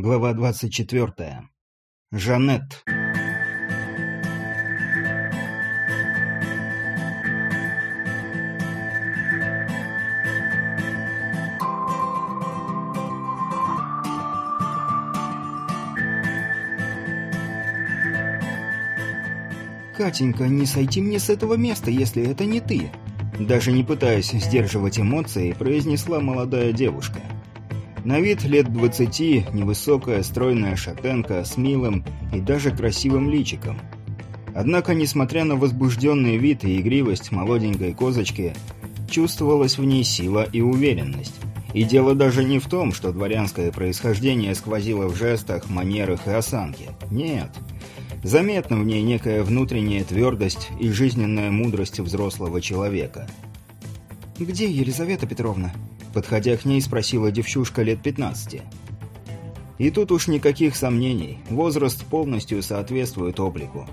Глава 24. Жанет. «Катенька, не сойти мне с этого места, если это не ты!» Даже не пытаясь сдерживать эмоции, произнесла молодая девушка. На вид лет двадцати, невысокая, стройная шатенка с милым и даже красивым личиком. Однако, несмотря на возбужденный вид и игривость молоденькой козочки, чувствовалась в ней сила и уверенность. И дело даже не в том, что дворянское происхождение сквозило в жестах, манерах и осанке. Нет. Заметна в ней некая внутренняя твердость и жизненная мудрость взрослого человека. «Где Елизавета Петровна?» Подходя к ней, спросила девчушка лет 15. И тут уж никаких сомнений, возраст полностью соответствует облику.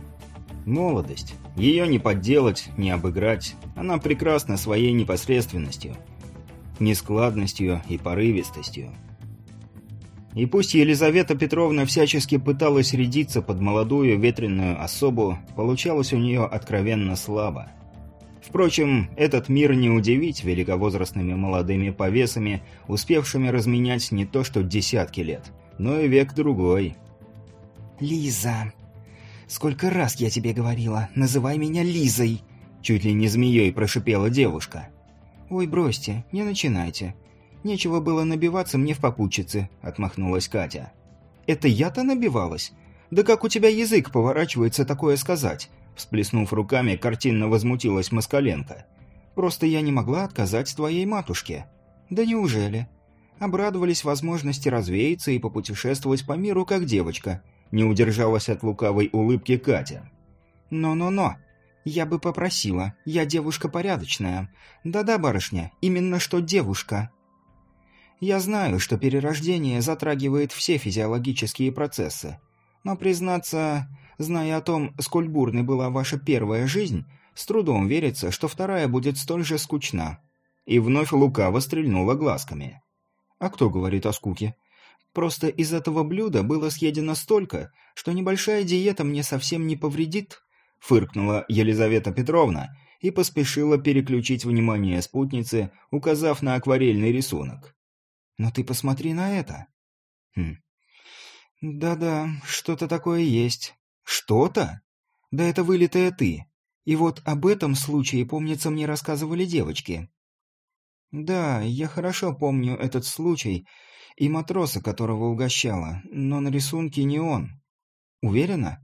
Молодость. Ее не подделать, не обыграть. Она прекрасна своей непосредственностью, нескладностью и порывистостью. И пусть Елизавета Петровна всячески пыталась рядиться под молодую ветреную особу, получалось у нее откровенно слабо. Впрочем, этот мир не удивить великовозрастными молодыми повесами, успевшими разменять не то что десятки лет, но и век другой. «Лиза, сколько раз я тебе говорила, называй меня Лизой!» Чуть ли не змеей прошипела девушка. «Ой, бросьте, не начинайте. Нечего было набиваться мне в попутчице», — отмахнулась Катя. «Это я-то набивалась? Да как у тебя язык поворачивается такое сказать? Всплеснув руками, картинно возмутилась Москаленко. «Просто я не могла отказать твоей матушке». «Да неужели?» Обрадовались возможности развеяться и попутешествовать по миру, как девочка. Не удержалась от лукавой улыбки Катя. «Но-но-но. Я бы попросила. Я девушка порядочная. Да-да, барышня, именно что девушка». «Я знаю, что перерождение затрагивает все физиологические процессы. Но, признаться, Зная о том, сколь бурной была ваша первая жизнь, с трудом верится, что вторая будет столь же скучна». И вновь лукаво стрельнула глазками. «А кто говорит о скуке?» «Просто из этого блюда было съедено столько, что небольшая диета мне совсем не повредит», фыркнула Елизавета Петровна и поспешила переключить внимание спутницы, указав на акварельный рисунок. «Но ты посмотри на это». «Хм. Да-да, что-то такое есть. «Что-то? Да это вылитая ты. И вот об этом случае, помнится, мне рассказывали девочки». «Да, я хорошо помню этот случай и матроса, которого угощала, но на рисунке не он. Уверена?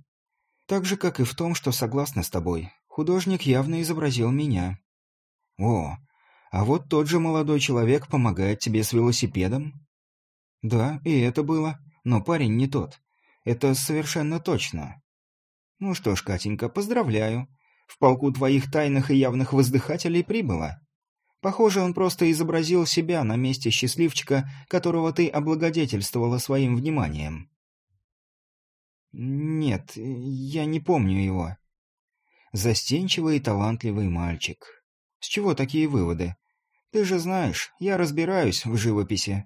Так же, как и в том, что согласна с тобой. Художник явно изобразил меня». «О, а вот тот же молодой человек помогает тебе с велосипедом?» «Да, и это было, но парень не тот. Это совершенно точно. Ну что ж, Катенька, поздравляю. В полку твоих тайных и явных воздыхателей прибыло. Похоже, он просто изобразил себя на месте счастливчика, которого ты облагодетельствовала своим вниманием. Нет, я не помню его. Застенчивый и талантливый мальчик. С чего такие выводы? Ты же знаешь, я разбираюсь в живописи.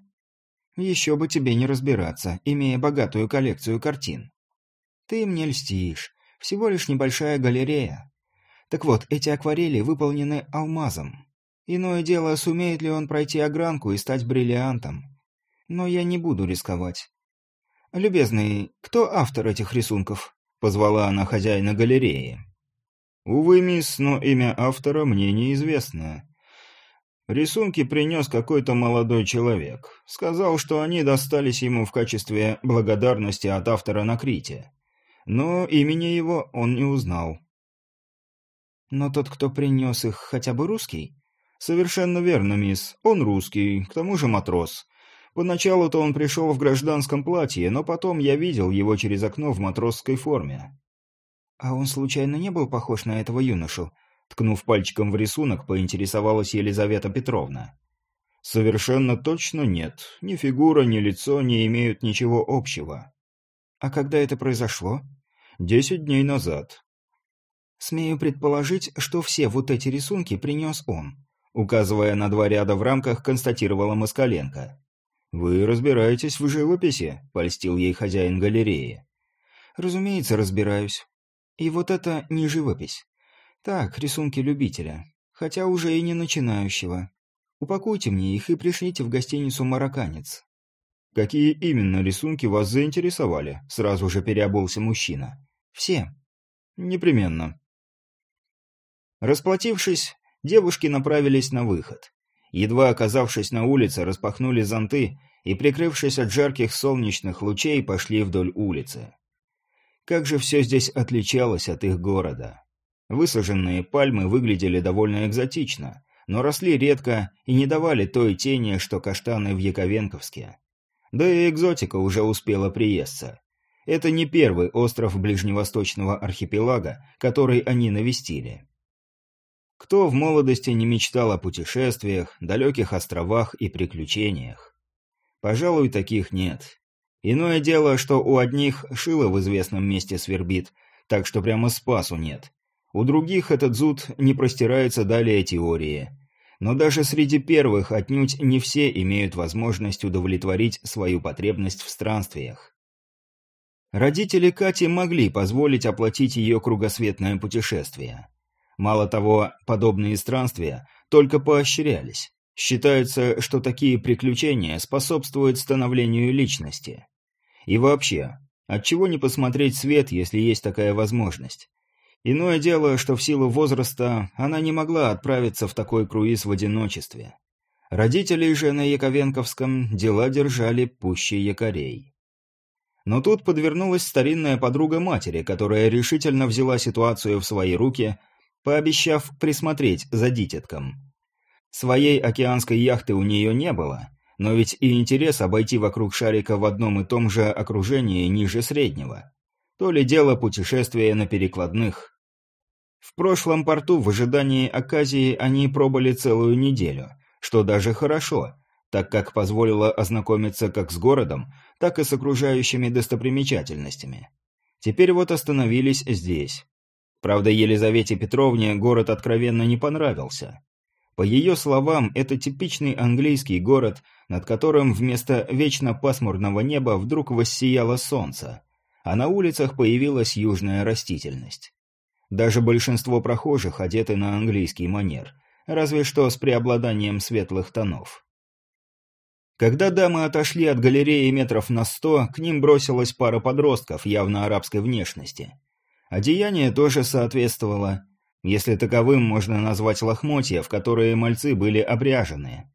Еще бы тебе не разбираться, имея богатую коллекцию картин. Ты мне льстишь. Всего лишь небольшая галерея. Так вот, эти акварели выполнены алмазом. Иное дело, сумеет ли он пройти огранку и стать бриллиантом. Но я не буду рисковать. «Любезный, кто автор этих рисунков?» — позвала она хозяина галереи. «Увы, мисс, но имя автора мне неизвестно. Рисунки принес какой-то молодой человек. Сказал, что они достались ему в качестве благодарности от автора на Крите но имени его он не узнал. «Но тот, кто принес их, хотя бы русский?» «Совершенно верно, мисс. Он русский, к тому же матрос. Поначалу-то он пришел в гражданском платье, но потом я видел его через окно в матросской форме». «А он случайно не был похож на этого юношу?» Ткнув пальчиком в рисунок, поинтересовалась Елизавета Петровна. «Совершенно точно нет. Ни фигура, ни лицо не имеют ничего общего». «А когда это произошло?» Десять дней назад. Смею предположить, что все вот эти рисунки принес он. Указывая на два ряда в рамках, констатировала Москаленко. «Вы разбираетесь в живописи?» — польстил ей хозяин галереи. «Разумеется, разбираюсь. И вот это не живопись. Так, рисунки любителя. Хотя уже и не начинающего. Упакуйте мне их и пришлите в гостиницу «Марокканец». «Какие именно рисунки вас заинтересовали?» — сразу же переобулся мужчина. «Все». «Непременно». Расплатившись, девушки направились на выход. Едва оказавшись на улице, распахнули зонты и, прикрывшись от жарких солнечных лучей, пошли вдоль улицы. Как же все здесь отличалось от их города. Высаженные пальмы выглядели довольно экзотично, но росли редко и не давали той тени, что каштаны в Яковенковске. Да и экзотика уже успела приесться. Это не первый остров ближневосточного архипелага, который они навестили. Кто в молодости не мечтал о путешествиях, далеких островах и приключениях? Пожалуй, таких нет. Иное дело, что у одних шило в известном месте свербит, так что прямо спасу нет. У других этот зуд не простирается далее теории. Но даже среди первых отнюдь не все имеют возможность удовлетворить свою потребность в странствиях. Родители Кати могли позволить оплатить ее кругосветное путешествие. Мало того, подобные странствия только поощрялись. Считается, что такие приключения способствуют становлению личности. И вообще, отчего не посмотреть свет, если есть такая возможность? Иное дело, что в силу возраста она не могла отправиться в такой круиз в одиночестве. Родителей же на Яковенковском дела держали пуще якорей. Но тут подвернулась старинная подруга матери, которая решительно взяла ситуацию в свои руки, пообещав присмотреть за дитятком. Своей океанской яхты у нее не было, но ведь и интерес обойти вокруг шарика в одном и том же окружении ниже среднего. То ли дело путешествия на перекладных. В прошлом порту в ожидании оказии они пробыли целую неделю, что даже хорошо, так как позволило ознакомиться как с городом, так и с окружающими достопримечательностями. Теперь вот остановились здесь. Правда, Елизавете Петровне город откровенно не понравился. По ее словам, это типичный английский город, над которым вместо вечно пасмурного неба вдруг воссияло солнце, а на улицах появилась южная растительность. Даже большинство прохожих одеты на английский манер, разве что с преобладанием светлых тонов. Когда дамы отошли от галереи метров на сто, к ним бросилась пара подростков явно арабской внешности. Одеяние тоже соответствовало – если таковым можно назвать лохмотья, в которые мальцы были обряжены.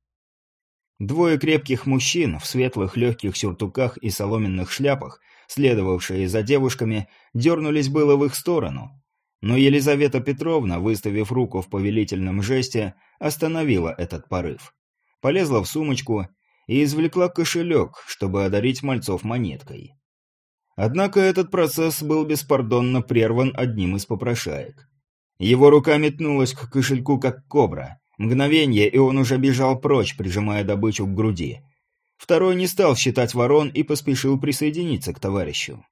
Двое крепких мужчин в светлых легких сюртуках и соломенных шляпах, следовавшие за девушками, дернулись было в их сторону. Но Елизавета Петровна, выставив руку в повелительном жесте, остановила этот порыв. Полезла в сумочку и извлекла кошелек, чтобы одарить мальцов монеткой. Однако этот процесс был беспардонно прерван одним из попрошаек. Его рука метнулась к кошельку, как кобра. Мгновение, и он уже бежал прочь, прижимая добычу к груди. Второй не стал считать ворон и поспешил присоединиться к товарищу.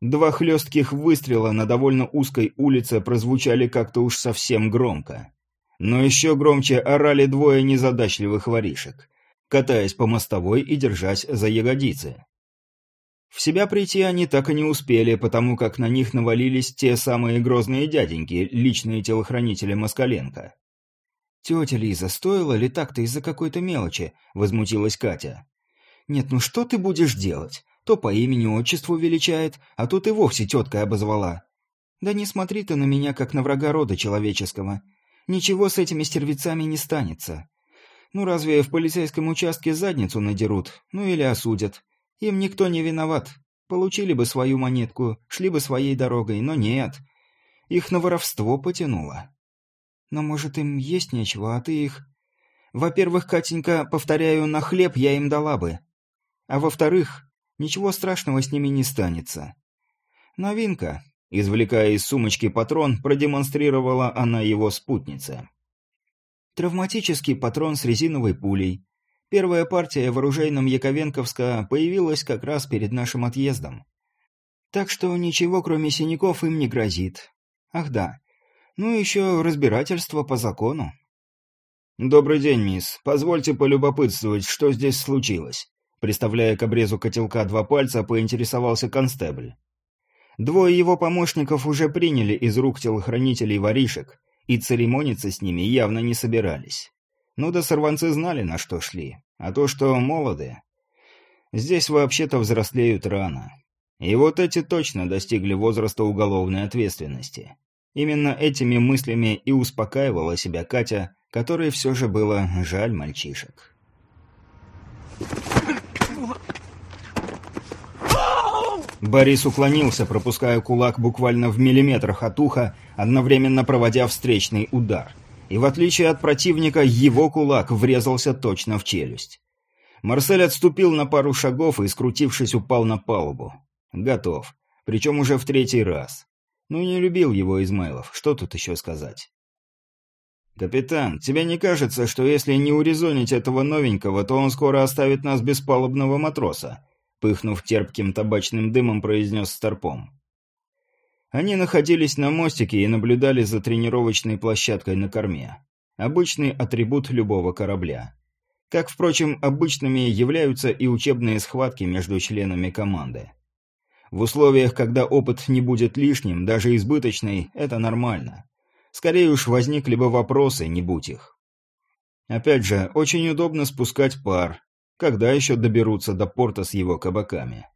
Два хлестких выстрела на довольно узкой улице прозвучали как-то уж совсем громко. Но еще громче орали двое незадачливых воришек, катаясь по мостовой и держась за ягодицы. В себя прийти они так и не успели, потому как на них навалились те самые грозные дяденьки, личные телохранители Москаленко. «Тетя Лиза, стоило ли так-то из-за какой-то мелочи?» – возмутилась Катя. «Нет, ну что ты будешь делать? То по имени-отчеству величает, а тут и вовсе теткой обозвала. Да не смотри ты на меня, как на врага рода человеческого. Ничего с этими стервецами не станется. Ну разве в полицейском участке задницу надерут, ну или осудят. Им никто не виноват. Получили бы свою монетку, шли бы своей дорогой, но нет. Их на воровство потянуло. Но, может, им есть нечего, а ты их... Во-первых, Катенька, повторяю, на хлеб я им дала бы. А во-вторых, ничего страшного с ними не станется. Новинка. Извлекая из сумочки патрон, продемонстрировала она его спутнице. Травматический патрон с резиновой пулей, Первая партия в оружейном Яковенковска появилась как раз перед нашим отъездом. Так что ничего, кроме синяков, им не грозит. Ах да. Ну еще разбирательство по закону. «Добрый день, мисс. Позвольте полюбопытствовать, что здесь случилось?» Приставляя к обрезу котелка два пальца, поинтересовался констебль. Двое его помощников уже приняли из рук телохранителей воришек, и церемониться с ними явно не собирались. Ну да сорванцы знали, на что шли. А то, что молоды... Здесь вообще-то взрослеют рано. И вот эти точно достигли возраста уголовной ответственности. Именно этими мыслями и успокаивала себя Катя, которой все же было жаль мальчишек. Борис уклонился, пропуская кулак буквально в миллиметрах от уха, одновременно проводя встречный удар. И в отличие от противника, его кулак врезался точно в челюсть. Марсель отступил на пару шагов и, скрутившись, упал на палубу. Готов. Причем уже в третий раз. Ну, не любил его Измайлов, что тут еще сказать? «Капитан, тебе не кажется, что если не урезонить этого новенького, то он скоро оставит нас без палубного матроса?» Пыхнув терпким табачным дымом, произнес Старпом. Они находились на мостике и наблюдали за тренировочной площадкой на корме. Обычный атрибут любого корабля. Как, впрочем, обычными являются и учебные схватки между членами команды. В условиях, когда опыт не будет лишним, даже избыточный, это нормально. Скорее уж возникли бы вопросы, не будь их. Опять же, очень удобно спускать пар, когда еще доберутся до порта с его кабаками?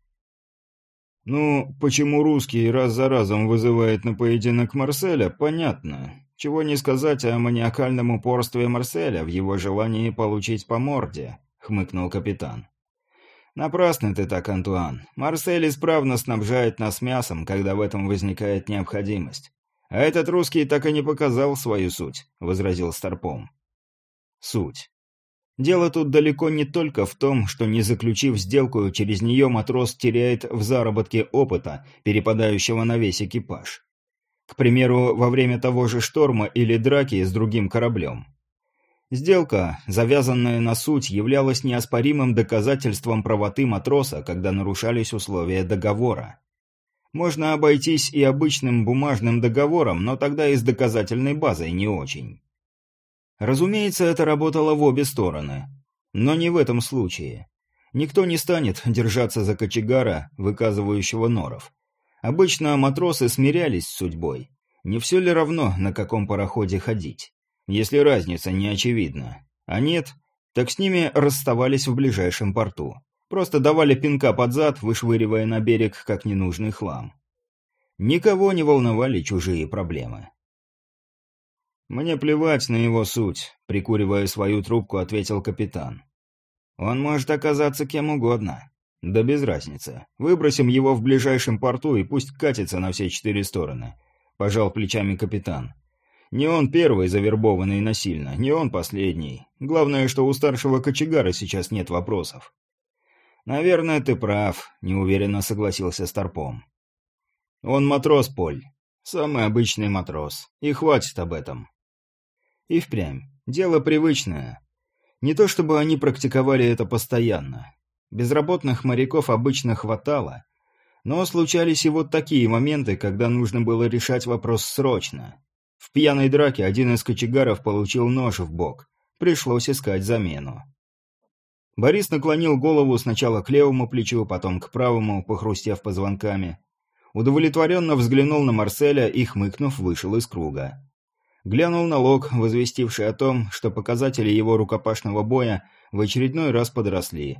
Ну, почему русский раз за разом вызывает на поединок Марселя, понятно. Чего не сказать о маниакальном упорстве Марселя в его желании получить по морде, хмыкнул капитан. Напрасно ты так, Антуан. Марсель исправно снабжает нас мясом, когда в этом возникает необходимость. А этот русский так и не показал свою суть, возразил Старпом. Суть. Дело тут далеко не только в том, что не заключив сделку, через нее матрос теряет в заработке опыта, перепадающего на весь экипаж. К примеру, во время того же шторма или драки с другим кораблем. Сделка, завязанная на суть, являлась неоспоримым доказательством правоты матроса, когда нарушались условия договора. Можно обойтись и обычным бумажным договором, но тогда и с доказательной базой не очень. Разумеется, это работало в обе стороны. Но не в этом случае. Никто не станет держаться за кочегара, выказывающего норов. Обычно матросы смирялись с судьбой. Не все ли равно, на каком пароходе ходить? Если разница не очевидна. А нет, так с ними расставались в ближайшем порту. Просто давали пинка под зад, вышвыривая на берег как ненужный хлам. Никого не волновали чужие проблемы. «Мне плевать на его суть», — прикуривая свою трубку, ответил капитан. «Он может оказаться кем угодно. Да без разницы. Выбросим его в ближайшем порту и пусть катится на все четыре стороны», — пожал плечами капитан. «Не он первый завербованный насильно, не он последний. Главное, что у старшего кочегара сейчас нет вопросов». «Наверное, ты прав», — неуверенно согласился Старпом. «Он матрос, Поль. Самый обычный матрос. И хватит об этом. И впрямь. Дело привычное. Не то чтобы они практиковали это постоянно. Безработных моряков обычно хватало. Но случались и вот такие моменты, когда нужно было решать вопрос срочно. В пьяной драке один из кочегаров получил нож в бок. Пришлось искать замену. Борис наклонил голову сначала к левому плечу, потом к правому, похрустев позвонками. Удовлетворенно взглянул на Марселя и, хмыкнув, вышел из круга. Глянул на лог, возвестивший о том, что показатели его рукопашного боя в очередной раз подросли.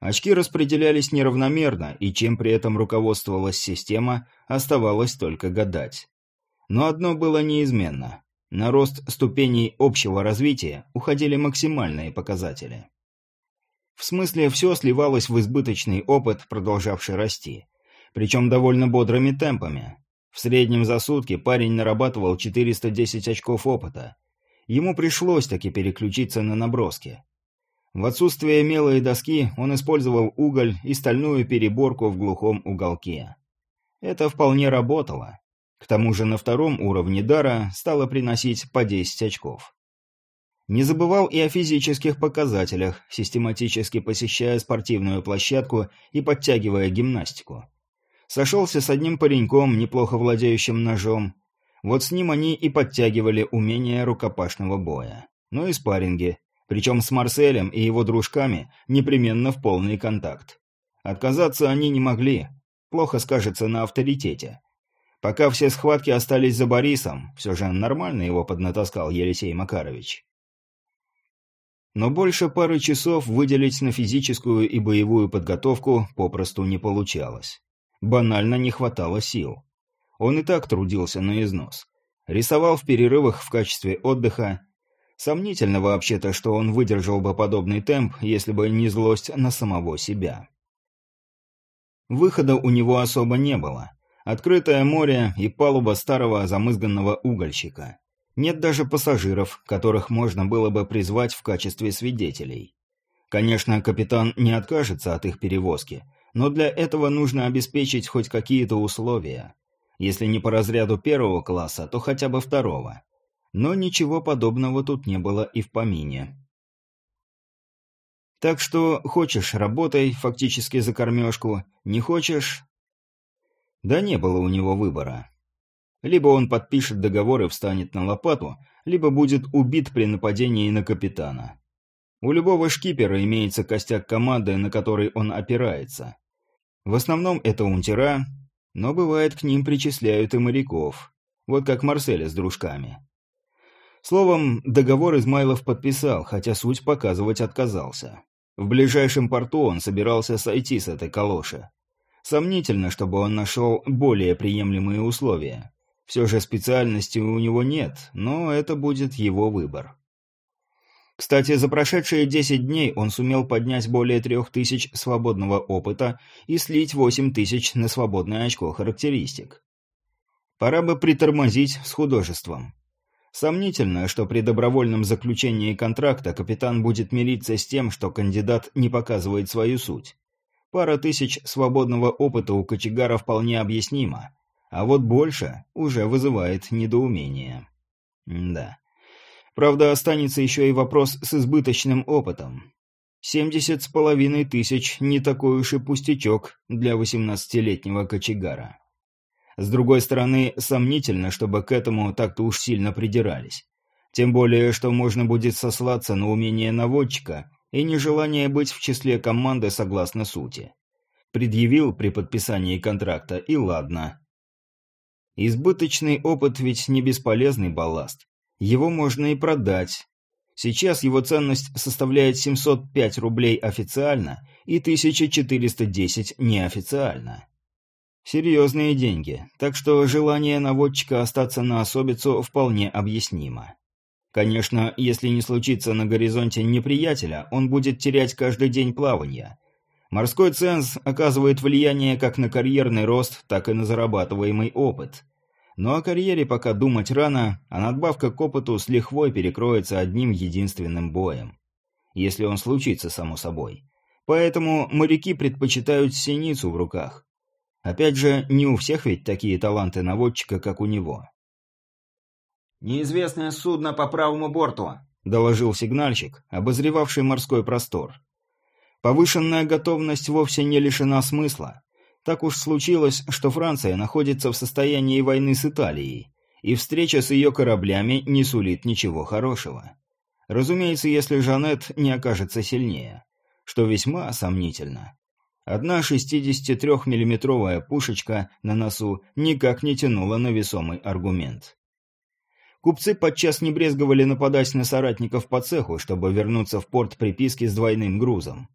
Очки распределялись неравномерно, и чем при этом руководствовалась система, оставалось только гадать. Но одно было неизменно. На рост ступеней общего развития уходили максимальные показатели. В смысле, все сливалось в избыточный опыт, продолжавший расти. Причем довольно бодрыми темпами. В среднем за сутки парень нарабатывал 410 очков опыта. Ему пришлось таки переключиться на наброски. В отсутствие мела и доски он использовал уголь и стальную переборку в глухом уголке. Это вполне работало. К тому же на втором уровне дара стало приносить по 10 очков. Не забывал и о физических показателях, систематически посещая спортивную площадку и подтягивая гимнастику. Сошелся с одним пареньком, неплохо владеющим ножом. Вот с ним они и подтягивали умение рукопашного боя. Ну и спарринги. Причем с Марселем и его дружками непременно в полный контакт. Отказаться они не могли. Плохо скажется на авторитете. Пока все схватки остались за Борисом, все же нормально его поднатаскал Елисей Макарович. Но больше пары часов выделить на физическую и боевую подготовку попросту не получалось. Банально не хватало сил. Он и так трудился на износ. Рисовал в перерывах в качестве отдыха. Сомнительно вообще-то, что он выдержал бы подобный темп, если бы не злость на самого себя. Выхода у него особо не было. Открытое море и палуба старого замызганного угольщика. Нет даже пассажиров, которых можно было бы призвать в качестве свидетелей. Конечно, капитан не откажется от их перевозки, но для этого нужно обеспечить хоть какие-то условия. Если не по разряду первого класса, то хотя бы второго. Но ничего подобного тут не было и в помине. Так что хочешь – работай, фактически за кормежку, не хочешь – да не было у него выбора. Либо он подпишет договор и встанет на лопату, либо будет убит при нападении на капитана. У любого шкипера имеется костяк команды, на который он опирается. В основном это унтера, но бывает к ним причисляют и моряков. Вот как Марселя с дружками. Словом, договор Измайлов подписал, хотя суть показывать отказался. В ближайшем порту он собирался сойти с этой калоши. Сомнительно, чтобы он нашел более приемлемые условия. Все же специальности у него нет, но это будет его выбор. Кстати, за прошедшие 10 дней он сумел поднять более 3000 свободного опыта и слить 8000 на свободное очко характеристик. Пора бы притормозить с художеством. Сомнительно, что при добровольном заключении контракта капитан будет мириться с тем, что кандидат не показывает свою суть. Пара тысяч свободного опыта у кочегара вполне объяснима. А вот больше уже вызывает недоумение. да. Правда, останется еще и вопрос с избыточным опытом. Семьдесят с половиной тысяч – не такой уж и пустячок для восемнадцатилетнего кочегара. С другой стороны, сомнительно, чтобы к этому так-то уж сильно придирались. Тем более, что можно будет сослаться на умение наводчика и нежелание быть в числе команды согласно сути. Предъявил при подписании контракта, и ладно. Избыточный опыт ведь не бесполезный балласт. Его можно и продать. Сейчас его ценность составляет 705 рублей официально и 1410 неофициально. Серьезные деньги, так что желание наводчика остаться на особицу вполне объяснимо. Конечно, если не случится на горизонте неприятеля, он будет терять каждый день плавания. Морской ценз оказывает влияние как на карьерный рост, так и на зарабатываемый опыт. Но о карьере пока думать рано, а надбавка к опыту с лихвой перекроется одним единственным боем. Если он случится, само собой. Поэтому моряки предпочитают синицу в руках. Опять же, не у всех ведь такие таланты наводчика, как у него. «Неизвестное судно по правому борту», — доложил сигнальщик, обозревавший морской простор. Повышенная готовность вовсе не лишена смысла. Так уж случилось, что Франция находится в состоянии войны с Италией, и встреча с ее кораблями не сулит ничего хорошего. Разумеется, если Жанет не окажется сильнее, что весьма сомнительно. Одна 63-миллиметровая пушечка на носу никак не тянула на весомый аргумент. Купцы подчас не брезговали нападать на соратников по цеху, чтобы вернуться в порт приписки с двойным грузом.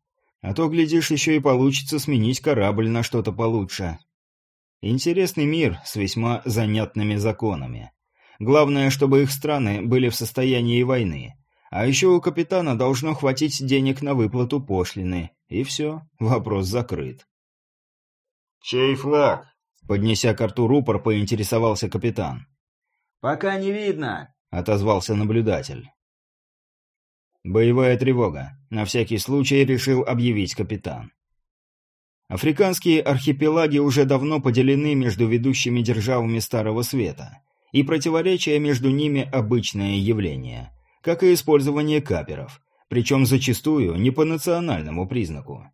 А то, глядишь, еще и получится сменить корабль на что-то получше. Интересный мир с весьма занятными законами. Главное, чтобы их страны были в состоянии войны. А еще у капитана должно хватить денег на выплату пошлины. И все, вопрос закрыт. «Чей флаг?» Поднеся к рту рупор, поинтересовался капитан. «Пока не видно», — отозвался наблюдатель. Боевая тревога. На всякий случай решил объявить капитан. Африканские архипелаги уже давно поделены между ведущими державами Старого Света, и противоречия между ними обычное явление, как и использование каперов, причем зачастую не по национальному признаку.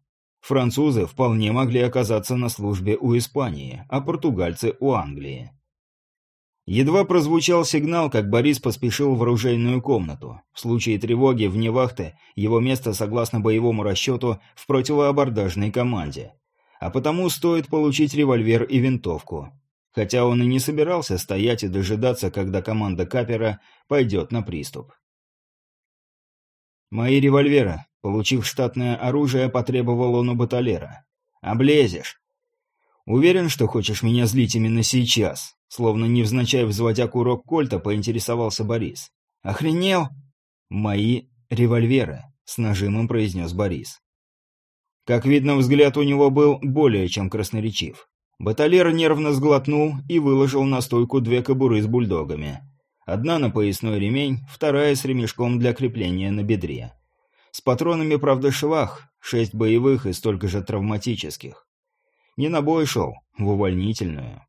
Французы вполне могли оказаться на службе у Испании, а португальцы у Англии. Едва прозвучал сигнал, как Борис поспешил в оружейную комнату. В случае тревоги вне вахты его место, согласно боевому расчету, в противоабордажной команде. А потому стоит получить револьвер и винтовку. Хотя он и не собирался стоять и дожидаться, когда команда Капера пойдет на приступ. «Мои револьверы», получив штатное оружие, потребовал он у баталера. «Облезешь. Уверен, что хочешь меня злить именно сейчас?» Словно невзначай взводя курок кольта, поинтересовался Борис. «Охренел?» «Мои револьверы», — с нажимом произнес Борис. Как видно, взгляд у него был более чем красноречив. Баталер нервно сглотнул и выложил на стойку две кобуры с бульдогами. Одна на поясной ремень, вторая с ремешком для крепления на бедре. С патронами, правда, швах, шесть боевых и столько же травматических. Не на бой шел, в увольнительную.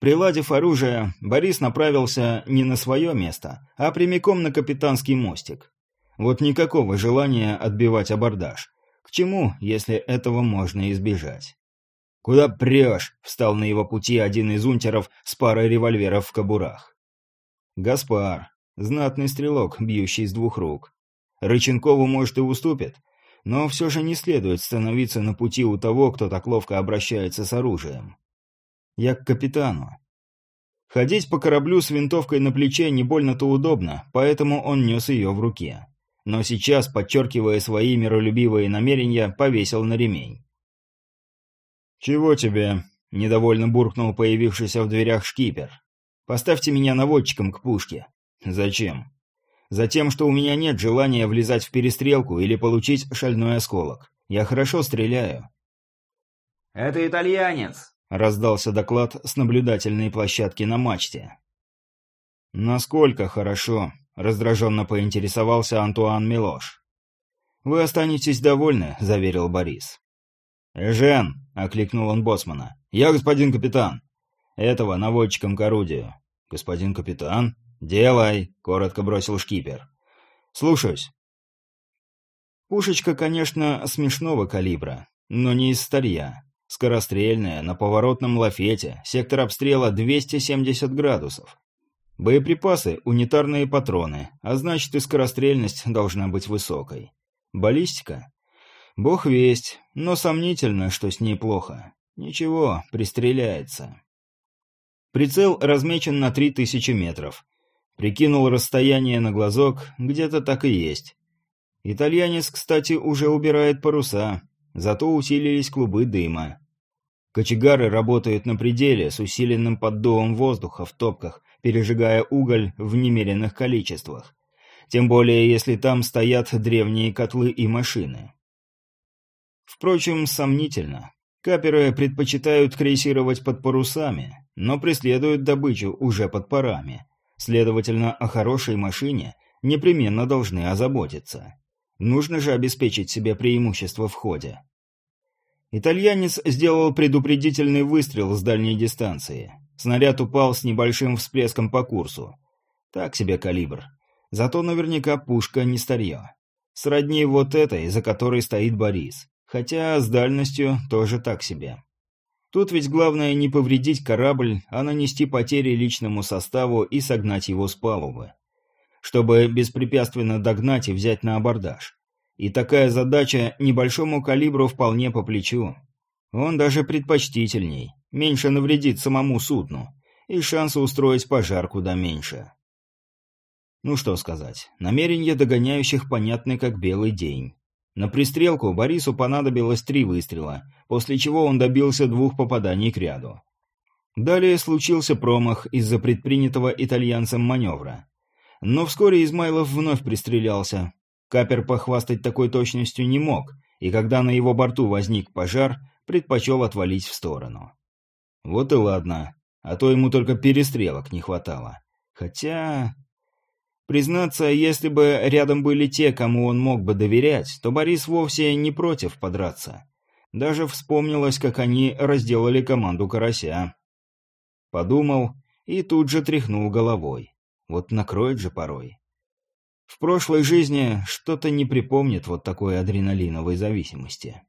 Приладив оружие, Борис направился не на свое место, а прямиком на капитанский мостик. Вот никакого желания отбивать абордаж. К чему, если этого можно избежать? «Куда прешь?» — встал на его пути один из унтеров с парой револьверов в кобурах. «Гаспар. Знатный стрелок, бьющий с двух рук. Рыченкову, может, и уступит, но все же не следует становиться на пути у того, кто так ловко обращается с оружием. Я к капитану. Ходить по кораблю с винтовкой на плече не больно-то удобно, поэтому он нес ее в руке. Но сейчас, подчеркивая свои миролюбивые намерения, повесил на ремень. «Чего тебе?» — недовольно буркнул появившийся в дверях шкипер. «Поставьте меня наводчиком к пушке». «Зачем?» Затем, что у меня нет желания влезать в перестрелку или получить шальной осколок. Я хорошо стреляю». «Это итальянец», — раздался доклад с наблюдательной площадки на мачте. «Насколько хорошо?» — раздраженно поинтересовался Антуан Милош. «Вы останетесь довольны», — заверил Борис. «Жен», — окликнул он боцмана. «Я господин капитан». «Этого наводчиком к орудию». «Господин капитан?» «Делай», — коротко бросил шкипер. «Слушаюсь». Пушечка, конечно, смешного калибра, но не из старья. Скорострельная, на поворотном лафете, сектор обстрела 270 градусов. Боеприпасы – унитарные патроны, а значит и скорострельность должна быть высокой. Баллистика? Бог весть, но сомнительно, что с ней плохо. Ничего, пристреляется. Прицел размечен на 3000 метров. Прикинул расстояние на глазок, где-то так и есть. Итальянец, кстати, уже убирает паруса, зато усилились клубы дыма. Кочегары работают на пределе с усиленным поддувом воздуха в топках, пережигая уголь в немеренных количествах. Тем более, если там стоят древние котлы и машины. Впрочем, сомнительно. Каперы предпочитают крейсировать под парусами, но преследуют добычу уже под парами. Следовательно, о хорошей машине непременно должны озаботиться. Нужно же обеспечить себе преимущество в ходе. Итальянец сделал предупредительный выстрел с дальней дистанции. Снаряд упал с небольшим всплеском по курсу. Так себе калибр. Зато наверняка пушка не старье. Сродни вот этой, за которой стоит Борис. Хотя с дальностью тоже так себе. Тут ведь главное не повредить корабль, а нанести потери личному составу и согнать его с палубы. Чтобы беспрепятственно догнать и взять на абордаж. И такая задача небольшому калибру вполне по плечу. Он даже предпочтительней, меньше навредит самому судну, и шансы устроить пожар куда меньше. Ну что сказать, намерения догоняющих понятны как белый день. На пристрелку Борису понадобилось три выстрела, после чего он добился двух попаданий к ряду. Далее случился промах из-за предпринятого итальянцем маневра. Но вскоре Измайлов вновь пристрелялся. Капер похвастать такой точностью не мог, и когда на его борту возник пожар, предпочел отвалить в сторону. Вот и ладно, а то ему только перестрелок не хватало. Хотя... Признаться, если бы рядом были те, кому он мог бы доверять, то Борис вовсе не против подраться. Даже вспомнилось, как они разделали команду «Карася». Подумал и тут же тряхнул головой. Вот накроет же порой. В прошлой жизни что-то не припомнит вот такой адреналиновой зависимости.